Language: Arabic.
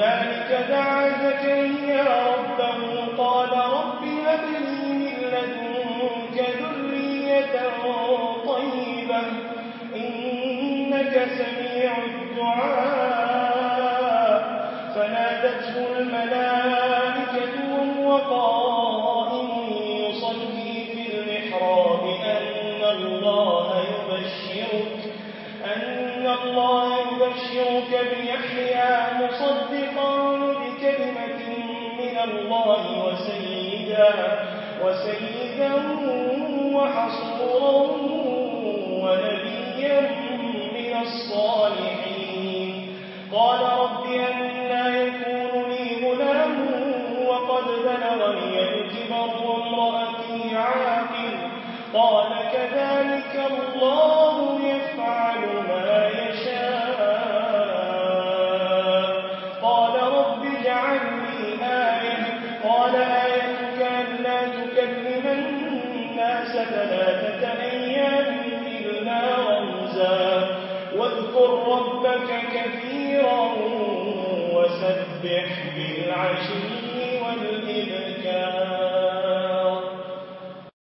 دعا ربه قال رب من ذرية طيبة إنك سميع الدعاء. فنادته الملائكة الله يبشرك بيحيى مصدقا بكلمة من الله وسيدا وسيدا وحصورا ونبيا من الصالحين. قال رب أنا يكون لي وقد قال كذلك الله وسبح بالعشي والإبكار.